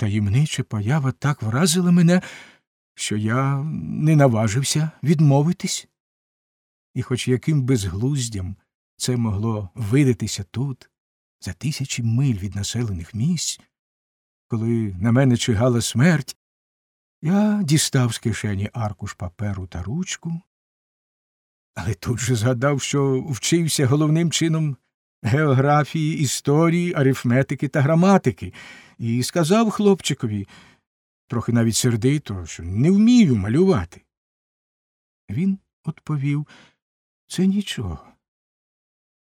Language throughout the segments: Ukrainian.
таємнича поява так вразила мене, що я не наважився відмовитись. І хоч яким безглуздям це могло видатися тут, за тисячі миль від населених місць, коли на мене чигала смерть, я дістав з кишені аркуш паперу та ручку, але тут же згадав, що вчився головним чином географії, історії, арифметики та граматики, і сказав хлопчикові, трохи навіть сердито, що не вмію малювати. Він відповів це нічого.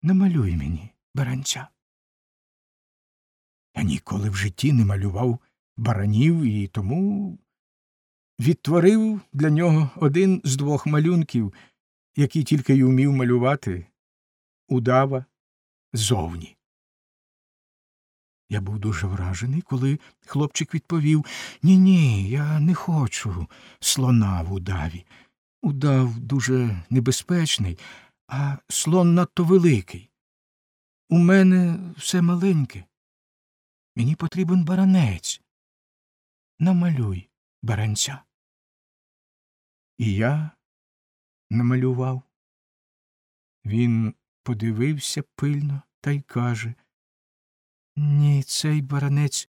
Намалюй мені, баранця. Я ніколи в житті не малював баранів і тому відтворив для нього один з двох малюнків, які тільки й умів малювати удава зовні. Я був дуже вражений, коли хлопчик відповів Ні, ні, я не хочу слона в удаві. Удав дуже небезпечний, а слон надто великий. У мене все маленьке. Мені потрібен баранець. Намалюй баранця. І я намалював. Він подивився пильно та й каже Ні, цей баранець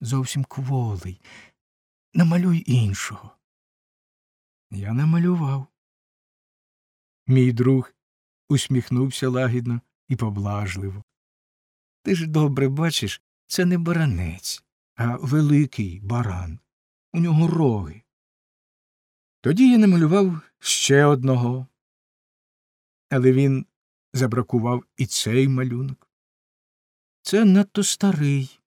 зовсім кволий. Намалюй іншого. Я намалював. Мій друг усміхнувся лагідно і поблажливо. Ти ж добре бачиш, це не баранець, а великий баран. У нього роги. Тоді я намалював ще одного. Але він забракував і цей малюнок. Це надто старий.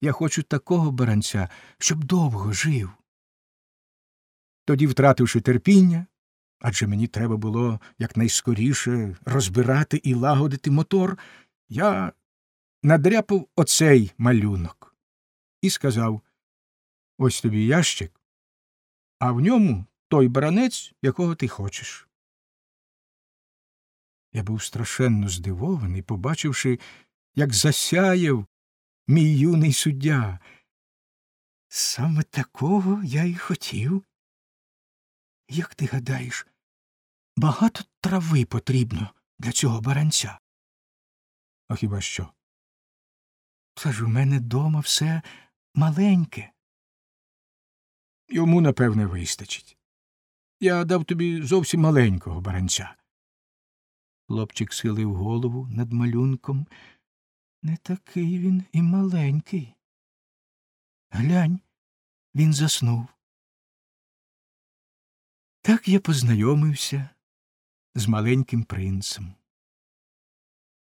Я хочу такого баранця, щоб довго жив. Тоді, втративши терпіння, адже мені треба було якнайскоріше розбирати і лагодити мотор, я надряпав оцей малюнок і сказав Ось тобі ящик, а в ньому той баранець, якого ти хочеш. Я був страшенно здивований, побачивши, як засяяв мій юний суддя. Саме такого я й хотів. Як ти гадаєш, багато трави потрібно для цього баранця? А хіба що? Та ж у мене дома все маленьке. Йому, напевне, вистачить. Я дав тобі зовсім маленького баранця. Хлопчик схилив голову над малюнком. Не такий він і маленький. Глянь, він заснув. Так я познайомився з маленьким принцем.